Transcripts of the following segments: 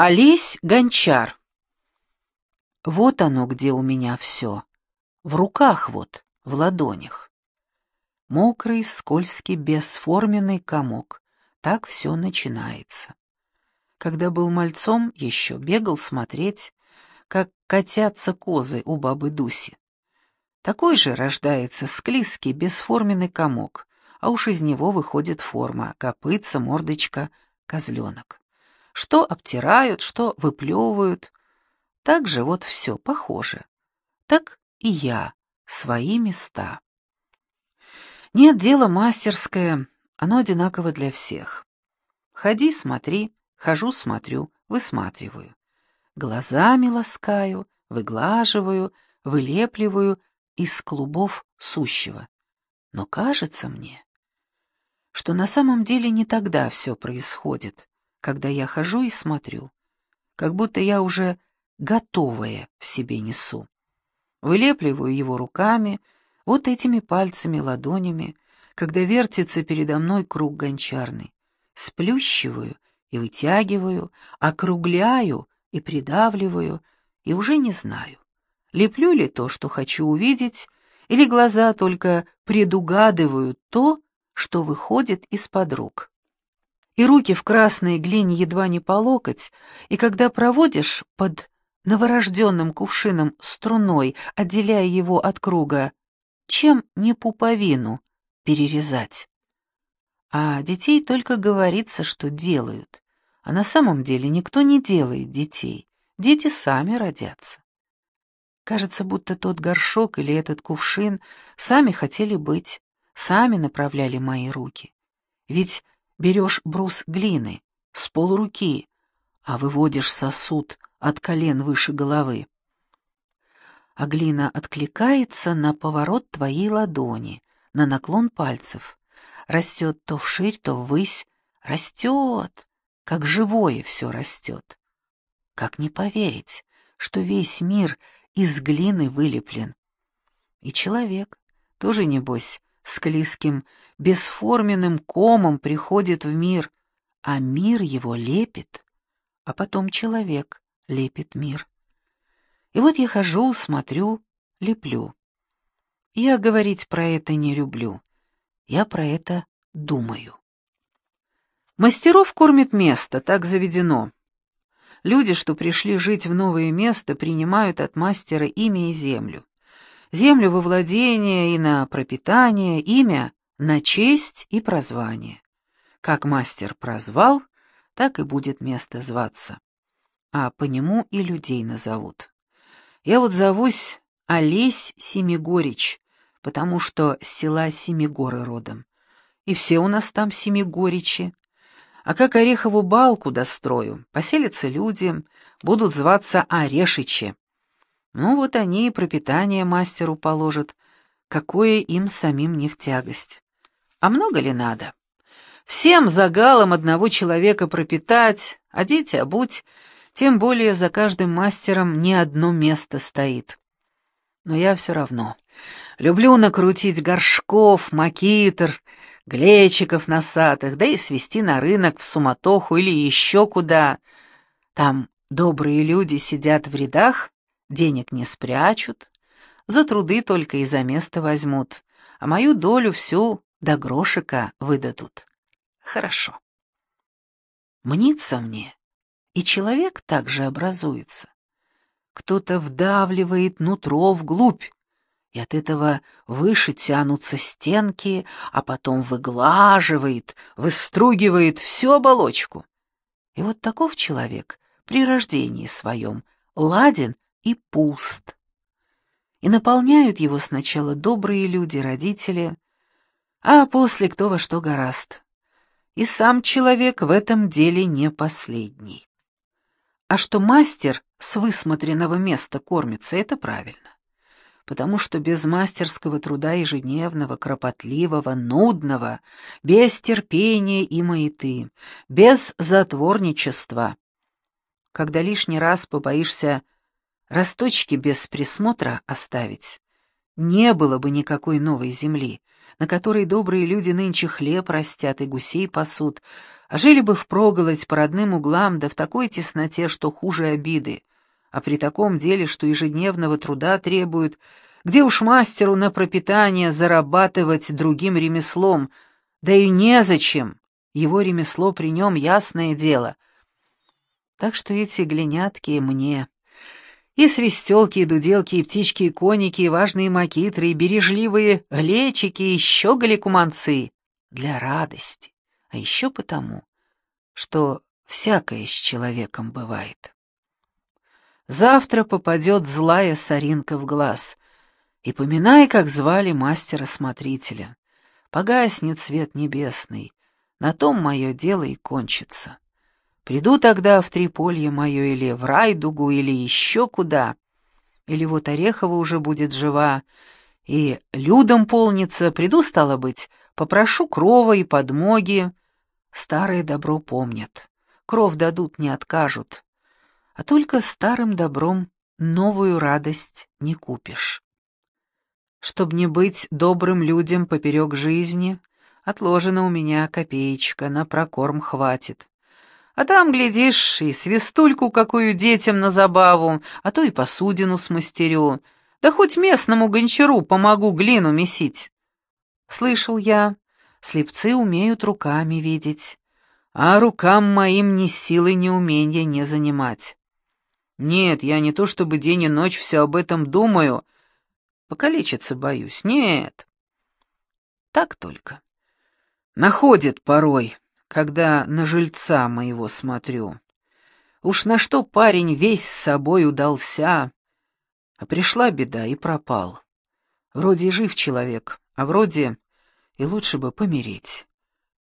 Олесь Гончар. Вот оно, где у меня все. В руках вот, в ладонях. Мокрый, скользкий, бесформенный комок. Так все начинается. Когда был мальцом, еще бегал смотреть, как котятся козы у бабы Дуси. Такой же рождается склизкий, бесформенный комок, а уж из него выходит форма, копытца, мордочка, козленок. Что обтирают, что выплевывают. Так же вот все похоже. Так и я, свои места. Нет, дело мастерское, оно одинаково для всех. Ходи, смотри, хожу, смотрю, высматриваю. Глазами ласкаю, выглаживаю, вылепливаю из клубов сущего. Но кажется мне, что на самом деле не тогда все происходит, когда я хожу и смотрю, как будто я уже готовое в себе несу. Вылепливаю его руками, вот этими пальцами, ладонями, когда вертится передо мной круг гончарный. Сплющиваю и вытягиваю, округляю и придавливаю, и уже не знаю, леплю ли то, что хочу увидеть, или глаза только предугадывают то, что выходит из-под рук. И руки в красной глине едва не по локоть, и когда проводишь под новорожденным кувшином струной, отделяя его от круга, чем не пуповину перерезать? А детей только говорится, что делают, а на самом деле никто не делает детей, дети сами родятся. Кажется, будто тот горшок или этот кувшин сами хотели быть, сами направляли мои руки. Ведь берешь брус глины с полруки, а выводишь сосуд от колен выше головы. А глина откликается на поворот твоей ладони, на наклон пальцев. Растет то вширь, то ввысь, растет, как живое все растет. Как не поверить, что весь мир — из глины вылеплен. И человек, тоже небось, склизким, бесформенным комом приходит в мир, а мир его лепит, а потом человек лепит мир. И вот я хожу, смотрю, леплю. Я говорить про это не люблю, я про это думаю. Мастеров кормит место, так заведено. Люди, что пришли жить в новое место, принимают от мастера имя и землю. Землю во владение и на пропитание, имя на честь и прозвание. Как мастер прозвал, так и будет место зваться. А по нему и людей назовут. Я вот зовусь Олесь Семигорич, потому что с села Семигоры родом. И все у нас там Семигоричи. А как Орехову балку дострою, поселятся люди, будут зваться Орешичи. Ну вот они и пропитание мастеру положат, какое им самим не в тягость. А много ли надо? Всем загалом одного человека пропитать, одеть, обуть, тем более за каждым мастером не одно место стоит. Но я все равно люблю накрутить горшков, макитр, глечиков носатых, да и свести на рынок в суматоху или еще куда. Там добрые люди сидят в рядах, денег не спрячут, за труды только и за место возьмут, а мою долю всю до грошика выдадут. Хорошо. Мнится мне, и человек также образуется. Кто-то вдавливает нутро вглубь, и от этого выше тянутся стенки, а потом выглаживает, выстругивает всю оболочку. И вот таков человек при рождении своем ладен и пуст. И наполняют его сначала добрые люди, родители, а после кто во что гораст. И сам человек в этом деле не последний. А что мастер с высмотренного места кормится, это правильно потому что без мастерского труда ежедневного, кропотливого, нудного, без терпения и маяты, без затворничества. Когда лишний раз побоишься росточки без присмотра оставить, не было бы никакой новой земли, на которой добрые люди нынче хлеб растят и гусей пасут, А жили бы впроголодь по родным углам, да в такой тесноте, что хуже обиды. А при таком деле, что ежедневного труда требуют, где уж мастеру на пропитание зарабатывать другим ремеслом, да и незачем, его ремесло при нем ясное дело. Так что эти глинятки мне, и свистелки, и дуделки, и птички, и коники, и важные макитры, и бережливые глечики, и щеголи куманцы для радости, а еще потому, что всякое с человеком бывает. Завтра попадет злая соринка в глаз, и поминай, как звали мастера-смотрителя. Погаснет свет небесный, на том мое дело и кончится. Приду тогда в Триполье мое или в Райдугу, или еще куда. Или вот Орехова уже будет жива, и людом полнится, приду, стало быть, попрошу крова и подмоги. Старое добро помнят, кров дадут, не откажут. А только старым добром новую радость не купишь. Чтоб не быть добрым людям поперек жизни, отложена у меня копеечка, на прокорм хватит. А там, глядишь, и свистульку какую детям на забаву, а то и посудину смастерю, да хоть местному гончару помогу глину месить. Слышал я, слепцы умеют руками видеть, а рукам моим ни силы, ни умения не занимать. Нет, я не то чтобы день и ночь все об этом думаю, покалечиться боюсь, нет. Так только. Находит порой, когда на жильца моего смотрю. Уж на что парень весь с собой удался, а пришла беда и пропал. Вроде жив человек, а вроде и лучше бы помереть.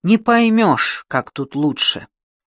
Не поймешь, как тут лучше.